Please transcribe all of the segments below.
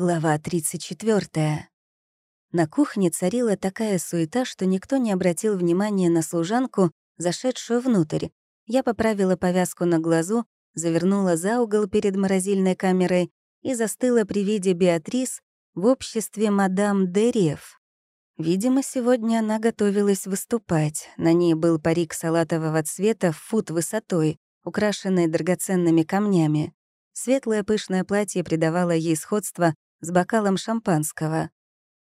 Глава 34. На кухне царила такая суета, что никто не обратил внимания на служанку, зашедшую внутрь. Я поправила повязку на глазу, завернула за угол перед морозильной камерой и застыла при виде Беатрис в обществе мадам Дерев. Видимо, сегодня она готовилась выступать. На ней был парик салатового цвета в фут высотой, украшенный драгоценными камнями. Светлое пышное платье придавало ей сходство с бокалом шампанского.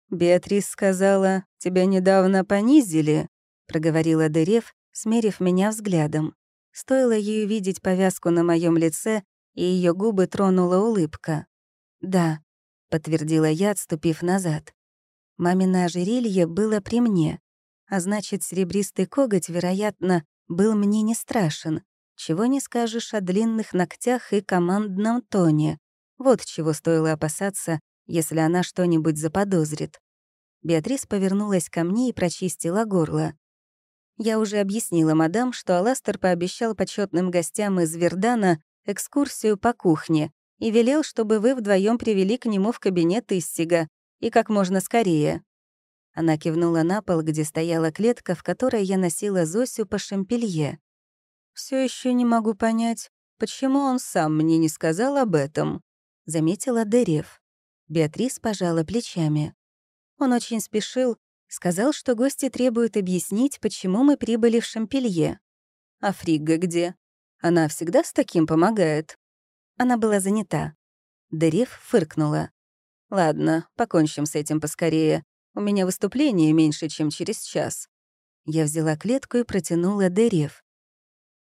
«Беатрис сказала, тебя недавно понизили», — проговорила Дерев, смерив меня взглядом. Стоило ей увидеть повязку на моем лице, и ее губы тронула улыбка. «Да», — подтвердила я, отступив назад. Мамино ожерелье было при мне, а значит, серебристый коготь, вероятно, был мне не страшен. Чего не скажешь о длинных ногтях и командном тоне. Вот чего стоило опасаться, если она что-нибудь заподозрит. Беатрис повернулась ко мне и прочистила горло. Я уже объяснила мадам, что Аластер пообещал почетным гостям из Вердана экскурсию по кухне и велел, чтобы вы вдвоем привели к нему в кабинет Истига, и как можно скорее. Она кивнула на пол, где стояла клетка, в которой я носила Зосю по шампелье. Все еще не могу понять, почему он сам мне не сказал об этом», — заметила Дерев. Беатрис пожала плечами. Он очень спешил, сказал, что гости требуют объяснить, почему мы прибыли в Шампелье. «А Фригга где? Она всегда с таким помогает». Она была занята. Дерев фыркнула. «Ладно, покончим с этим поскорее. У меня выступление меньше, чем через час». Я взяла клетку и протянула Дерев.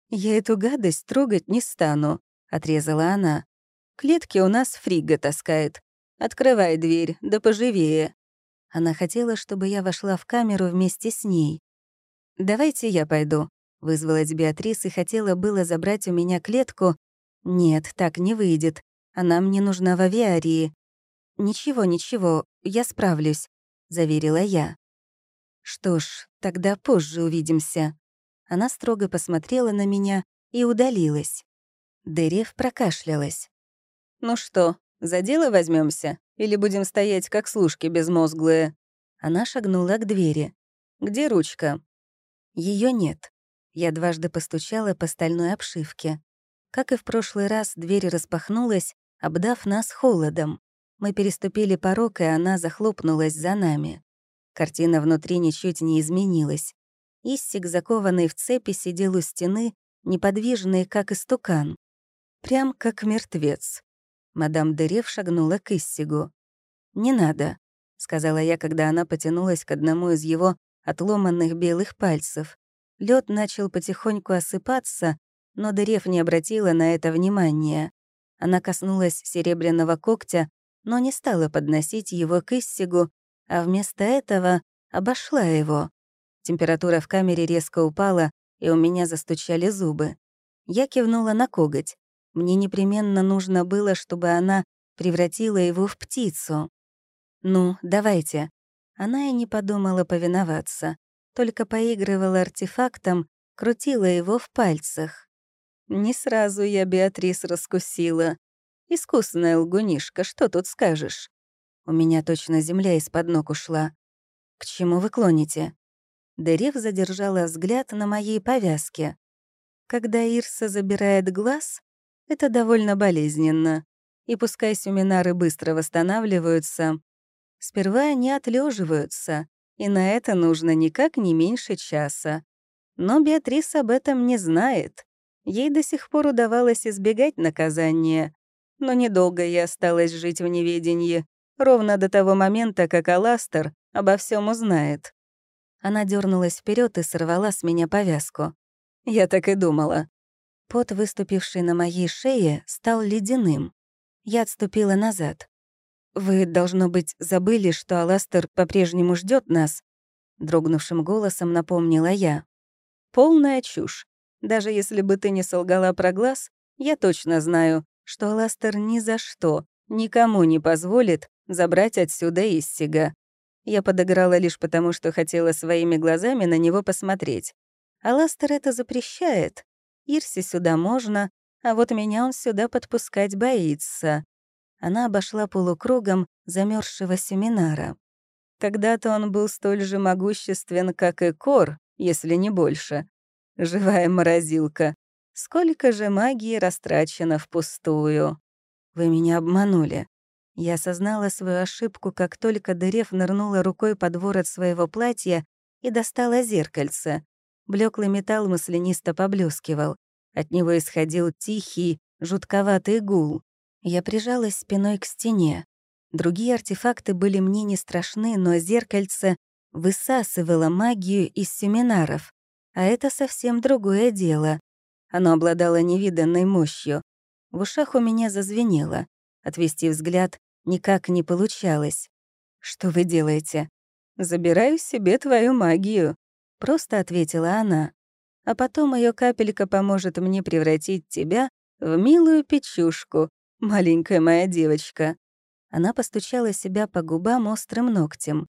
«Я эту гадость трогать не стану», — отрезала она. Клетки у нас Фрига таскает. Открывай дверь, да поживее». Она хотела, чтобы я вошла в камеру вместе с ней. «Давайте я пойду», — вызвалась Беатрис и хотела было забрать у меня клетку. «Нет, так не выйдет. Она мне нужна в авиарии». «Ничего, ничего, я справлюсь», — заверила я. «Что ж, тогда позже увидимся». Она строго посмотрела на меня и удалилась. Дерев прокашлялась. «Ну что, за дело возьмемся, Или будем стоять, как служки безмозглые?» Она шагнула к двери. «Где ручка?» Ее нет. Я дважды постучала по стальной обшивке. Как и в прошлый раз, дверь распахнулась, обдав нас холодом. Мы переступили порог, и она захлопнулась за нами. Картина внутри ничуть не изменилась. Иссик, закованный в цепи, сидел у стены, неподвижный, как истукан. Прям как мертвец. Мадам Дерев шагнула к Иссигу. «Не надо», — сказала я, когда она потянулась к одному из его отломанных белых пальцев. Лед начал потихоньку осыпаться, но Дерев не обратила на это внимания. Она коснулась серебряного когтя, но не стала подносить его к Иссигу, а вместо этого обошла его. Температура в камере резко упала, и у меня застучали зубы. Я кивнула на коготь. Мне непременно нужно было, чтобы она превратила его в птицу. «Ну, давайте». Она и не подумала повиноваться, только поигрывала артефактом, крутила его в пальцах. Не сразу я Беатрис раскусила. Искусная лгунишка, что тут скажешь? У меня точно земля из-под ног ушла. К чему вы клоните? Дерев задержала взгляд на моей повязке. Когда Ирса забирает глаз, это довольно болезненно. И пускай семинары быстро восстанавливаются, сперва они отлеживаются, и на это нужно никак не меньше часа. Но Беатрис об этом не знает. Ей до сих пор удавалось избегать наказания. Но недолго я осталась жить в неведении, ровно до того момента, как Аластер обо всем узнает. Она дернулась вперед и сорвала с меня повязку. Я так и думала. Пот, выступивший на моей шее, стал ледяным. Я отступила назад. «Вы, должно быть, забыли, что Аластер по-прежнему ждет нас», — дрогнувшим голосом напомнила я. «Полная чушь. Даже если бы ты не солгала про глаз, я точно знаю, что Аластер ни за что, никому не позволит забрать отсюда Иссига. Я подыграла лишь потому, что хотела своими глазами на него посмотреть. Аластер это запрещает. Ирсе сюда можно, а вот меня он сюда подпускать боится». Она обошла полукругом замерзшего семинара. Когда-то он был столь же могуществен, как и Кор, если не больше. Живая морозилка. Сколько же магии растрачено впустую. Вы меня обманули. Я осознала свою ошибку, как только Дерев нырнула рукой под ворот своего платья и достала зеркальце. Блеклый металл маслянисто поблескивал. От него исходил тихий, жутковатый гул. Я прижалась спиной к стене. Другие артефакты были мне не страшны, но зеркальце высасывало магию из семинаров. А это совсем другое дело. Оно обладало невиданной мощью. В ушах у меня зазвенело. Отвести взгляд никак не получалось. «Что вы делаете?» «Забираю себе твою магию», просто ответила она. А потом ее капелька поможет мне превратить тебя в милую печушку, маленькая моя девочка. Она постучала себя по губам острым ногтем.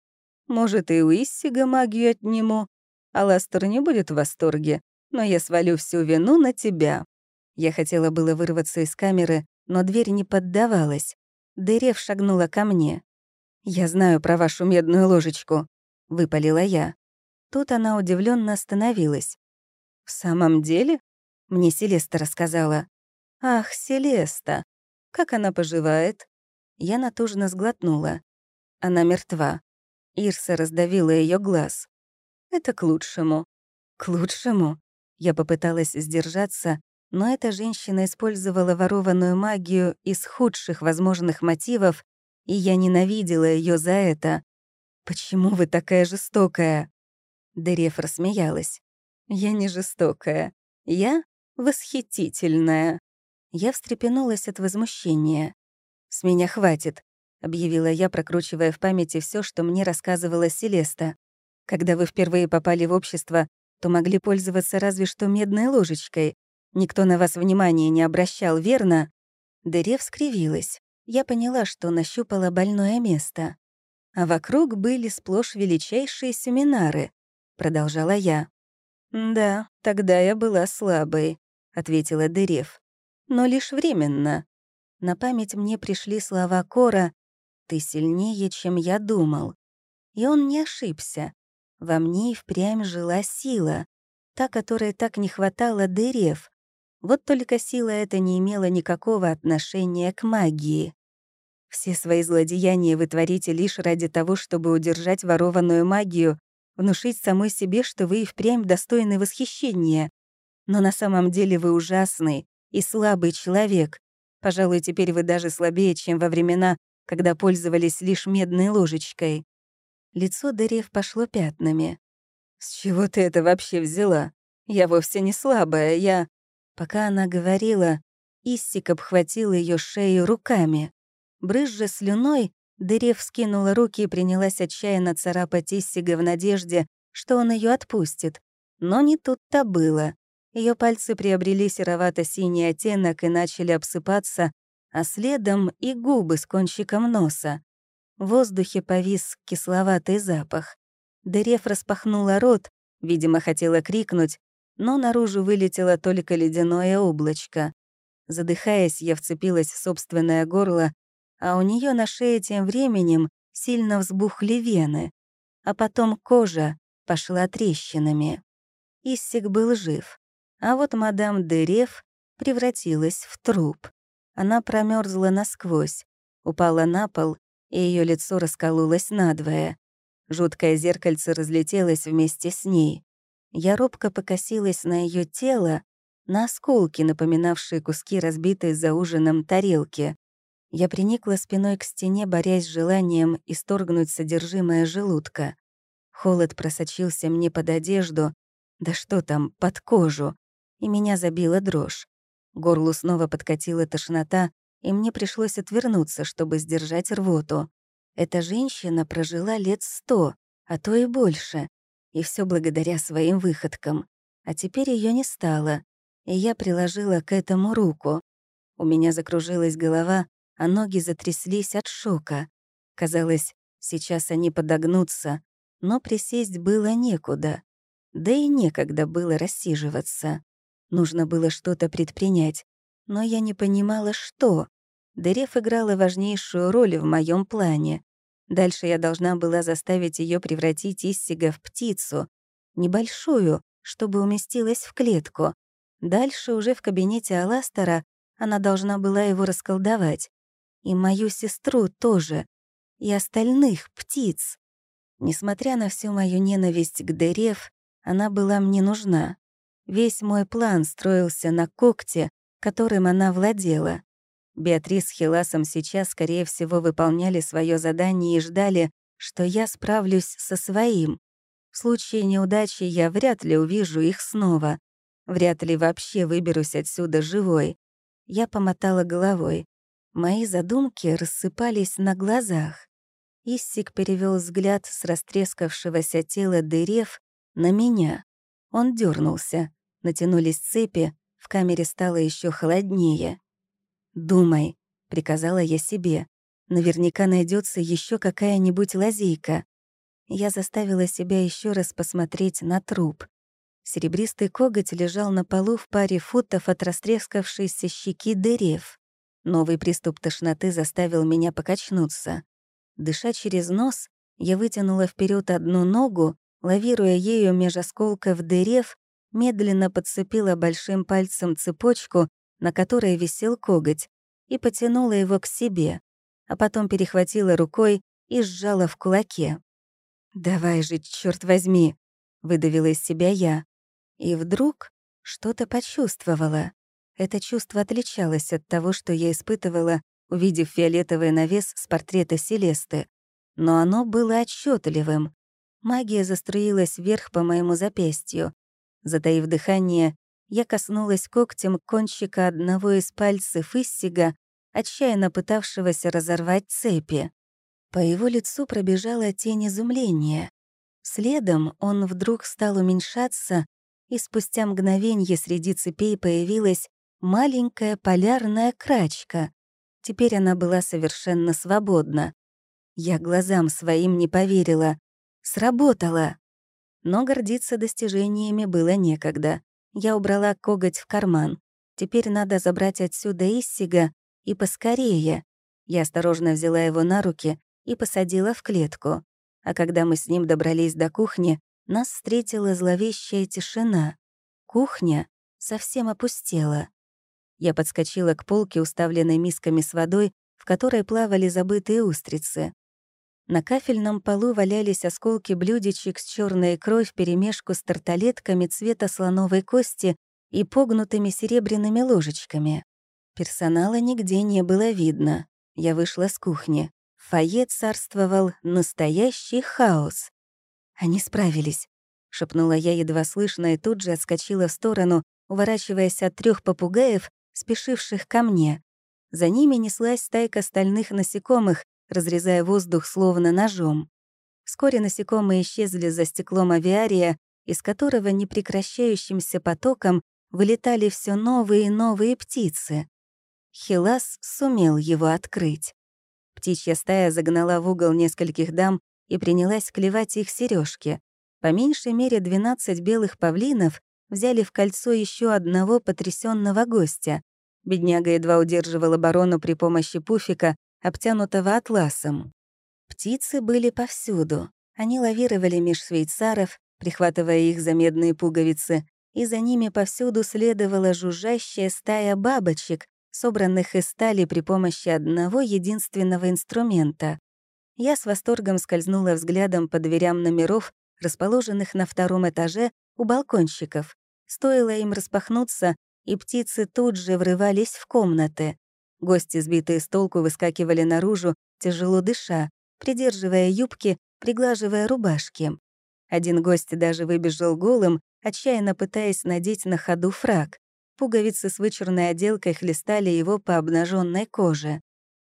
Может, и у Иссига магию отниму. А Ластер не будет в восторге, но я свалю всю вину на тебя. Я хотела было вырваться из камеры, но дверь не поддавалась. Дерев шагнула ко мне. «Я знаю про вашу медную ложечку», — выпалила я. Тут она удивленно остановилась. «В самом деле?» — мне Селеста рассказала. «Ах, Селеста! Как она поживает?» Я натужно сглотнула. Она мертва. Ирса раздавила ее глаз. «Это к лучшему». «К лучшему?» Я попыталась сдержаться, но эта женщина использовала ворованную магию из худших возможных мотивов, и я ненавидела ее за это. «Почему вы такая жестокая?» Дерев рассмеялась. «Я не жестокая. Я восхитительная». Я встрепенулась от возмущения. «С меня хватит», — объявила я, прокручивая в памяти все, что мне рассказывала Селеста. «Когда вы впервые попали в общество, то могли пользоваться разве что медной ложечкой. Никто на вас внимания не обращал, верно?» Дерев скривилась. Я поняла, что нащупала больное место. А вокруг были сплошь величайшие семинары, Продолжала я. «Да, тогда я была слабой», — ответила Дырев. «Но лишь временно». На память мне пришли слова Кора «Ты сильнее, чем я думал». И он не ошибся. Во мне и впрямь жила сила, та, которой так не хватало Дырев. Вот только сила эта не имела никакого отношения к магии. Все свои злодеяния вы творите лишь ради того, чтобы удержать ворованную магию внушить самой себе, что вы и впрямь достойны восхищения. Но на самом деле вы ужасный и слабый человек. Пожалуй, теперь вы даже слабее, чем во времена, когда пользовались лишь медной ложечкой». Лицо Дерев пошло пятнами. «С чего ты это вообще взяла? Я вовсе не слабая, я...» Пока она говорила, Иссик обхватил ее шею руками. Брызжа слюной, Дырев скинула руки и принялась отчаянно царапать Иссига в надежде, что он ее отпустит. Но не тут-то было. Ее пальцы приобрели серовато-синий оттенок и начали обсыпаться, а следом и губы с кончиком носа. В воздухе повис кисловатый запах. Дырев распахнула рот, видимо, хотела крикнуть, но наружу вылетело только ледяное облачко. Задыхаясь, я вцепилась в собственное горло а у нее на шее тем временем сильно взбухли вены, а потом кожа пошла трещинами. Иссик был жив, а вот мадам Дерев превратилась в труп. Она промерзла насквозь, упала на пол, и ее лицо раскололось надвое. Жуткое зеркальце разлетелось вместе с ней. Я робко покосилась на ее тело, на осколки, напоминавшие куски разбитой за ужином тарелки. Я приникла спиной к стене, борясь с желанием исторгнуть содержимое желудка. Холод просочился мне под одежду, да что там, под кожу, и меня забила дрожь. Горлу снова подкатила тошнота, и мне пришлось отвернуться, чтобы сдержать рвоту. Эта женщина прожила лет сто, а то и больше, и все благодаря своим выходкам. А теперь ее не стало, и я приложила к этому руку. У меня закружилась голова, а ноги затряслись от шока. Казалось, сейчас они подогнутся, но присесть было некуда. Да и некогда было рассиживаться. Нужно было что-то предпринять, но я не понимала, что. Дерев играла важнейшую роль в моем плане. Дальше я должна была заставить ее превратить Иссига в птицу, небольшую, чтобы уместилась в клетку. Дальше уже в кабинете Аластера она должна была его расколдовать и мою сестру тоже, и остальных птиц. Несмотря на всю мою ненависть к Дерев, она была мне нужна. Весь мой план строился на когте, которым она владела. Беатрис с Хиласом сейчас, скорее всего, выполняли свое задание и ждали, что я справлюсь со своим. В случае неудачи я вряд ли увижу их снова. Вряд ли вообще выберусь отсюда живой. Я помотала головой. Мои задумки рассыпались на глазах. Иссик перевел взгляд с растрескавшегося тела дырев на меня. Он дернулся, натянулись цепи, в камере стало еще холоднее. «Думай», — приказала я себе, — «наверняка найдется еще какая-нибудь лазейка». Я заставила себя еще раз посмотреть на труп. Серебристый коготь лежал на полу в паре футов от растрескавшейся щеки дырев. Новый приступ тошноты заставил меня покачнуться. Дыша через нос, я вытянула вперед одну ногу, лавируя ею меж осколков дырев, медленно подцепила большим пальцем цепочку, на которой висел коготь, и потянула его к себе, а потом перехватила рукой и сжала в кулаке. «Давай же, черт возьми!» — выдавила из себя я. И вдруг что-то почувствовала. Это чувство отличалось от того, что я испытывала, увидев фиолетовый навес с портрета Селесты. Но оно было отчетливым. Магия застроилась вверх по моему запястью. Затаив дыхание, я коснулась когтем кончика одного из пальцев Иссига, отчаянно пытавшегося разорвать цепи. По его лицу пробежала тень изумления. Следом он вдруг стал уменьшаться, и спустя мгновенье среди цепей появилась маленькая полярная крачка. Теперь она была совершенно свободна. Я глазам своим не поверила. Сработала. Но гордиться достижениями было некогда. Я убрала коготь в карман. Теперь надо забрать отсюда Иссига и поскорее. Я осторожно взяла его на руки и посадила в клетку. А когда мы с ним добрались до кухни, нас встретила зловещая тишина. Кухня совсем опустела. Я подскочила к полке, уставленной мисками с водой, в которой плавали забытые устрицы. На кафельном полу валялись осколки блюдечек с черной икрой вперемешку с тарталетками цвета слоновой кости и погнутыми серебряными ложечками. Персонала нигде не было видно. Я вышла с кухни. В фойе царствовал настоящий хаос. «Они справились», — шепнула я едва слышно и тут же отскочила в сторону, уворачиваясь от трех попугаев, спешивших ко мне. За ними неслась стайка стальных насекомых, разрезая воздух словно ножом. Вскоре насекомые исчезли за стеклом авиария, из которого непрекращающимся потоком вылетали все новые и новые птицы. Хилас сумел его открыть. Птичья стая загнала в угол нескольких дам и принялась клевать их сережки. По меньшей мере 12 белых павлинов взяли в кольцо еще одного потрясенного гостя. Бедняга едва удерживал оборону при помощи пуфика, обтянутого атласом. Птицы были повсюду. Они лавировали меж швейцаров, прихватывая их за медные пуговицы, и за ними повсюду следовала жужжащая стая бабочек, собранных из стали при помощи одного единственного инструмента. Я с восторгом скользнула взглядом по дверям номеров, расположенных на втором этаже у балкончиков. Стоило им распахнуться, и птицы тут же врывались в комнаты. Гости, сбитые с толку, выскакивали наружу, тяжело дыша, придерживая юбки, приглаживая рубашки. Один гость даже выбежал голым, отчаянно пытаясь надеть на ходу фраг. Пуговицы с вычурной отделкой хлестали его по обнаженной коже.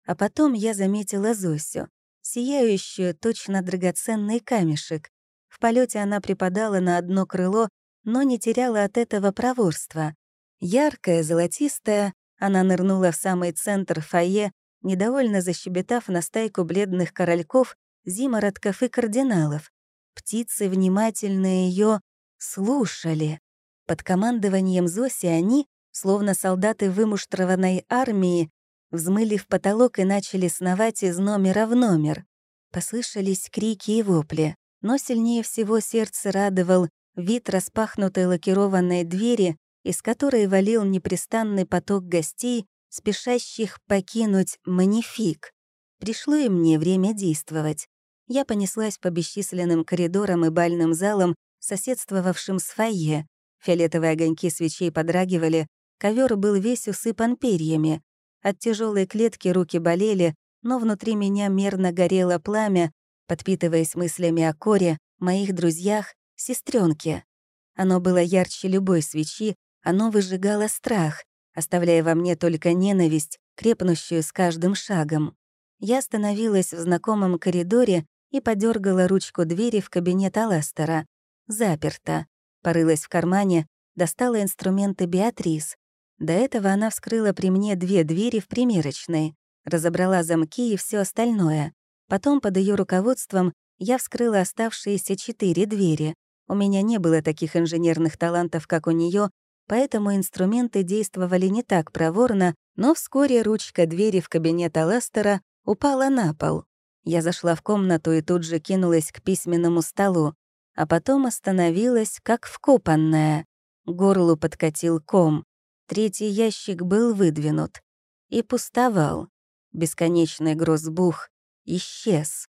А потом я заметила Зосю, сияющую, точно драгоценный камешек. В полете она припадала на одно крыло но не теряла от этого проворства. Яркая, золотистая, она нырнула в самый центр фойе, недовольно защебетав на стайку бледных корольков, зимородков и кардиналов. Птицы внимательно ее слушали. Под командованием Зоси они, словно солдаты вымуштрованной армии, взмыли в потолок и начали сновать из номера в номер. Послышались крики и вопли, но сильнее всего сердце радовал вид распахнутой лакированной двери, из которой валил непрестанный поток гостей, спешащих покинуть манифик. Пришло и мне время действовать. Я понеслась по бесчисленным коридорам и бальным залам, соседствовавшим с фойе. Фиолетовые огоньки свечей подрагивали, ковер был весь усыпан перьями. От тяжелой клетки руки болели, но внутри меня мерно горело пламя, подпитываясь мыслями о Коре, моих друзьях сестренке. Оно было ярче любой свечи, оно выжигало страх, оставляя во мне только ненависть, крепнущую с каждым шагом. Я остановилась в знакомом коридоре и подергала ручку двери в кабинет Аластера. Заперто. Порылась в кармане, достала инструменты Беатрис. До этого она вскрыла при мне две двери в примерочной, разобрала замки и все остальное. Потом под ее руководством я вскрыла оставшиеся четыре двери. У меня не было таких инженерных талантов, как у нее, поэтому инструменты действовали не так проворно, но вскоре ручка двери в кабинет Аластера упала на пол. Я зашла в комнату и тут же кинулась к письменному столу, а потом остановилась, как вкопанная. Горлу подкатил ком. Третий ящик был выдвинут. И пустовал. Бесконечный грозбух исчез.